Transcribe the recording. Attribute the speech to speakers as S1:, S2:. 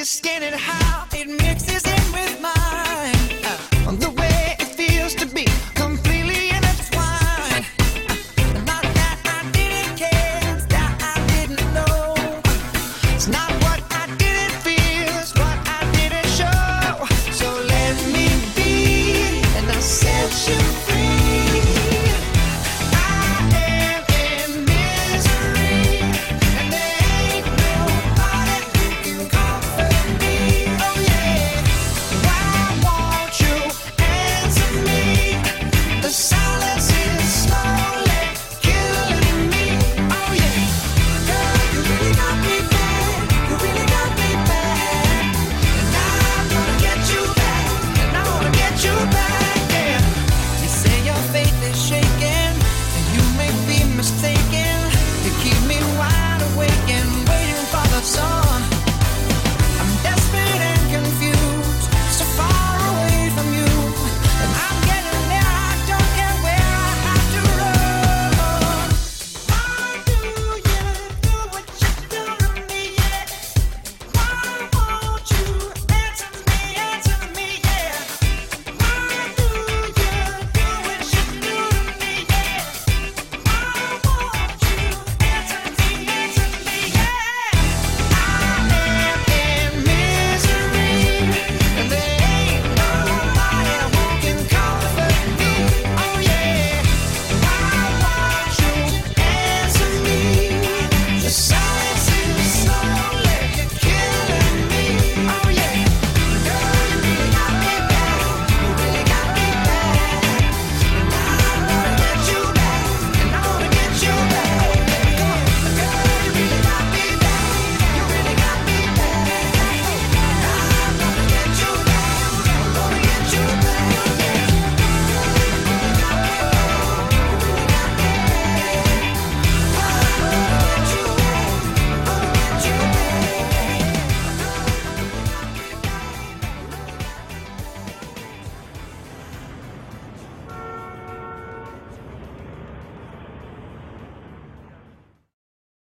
S1: just standing high.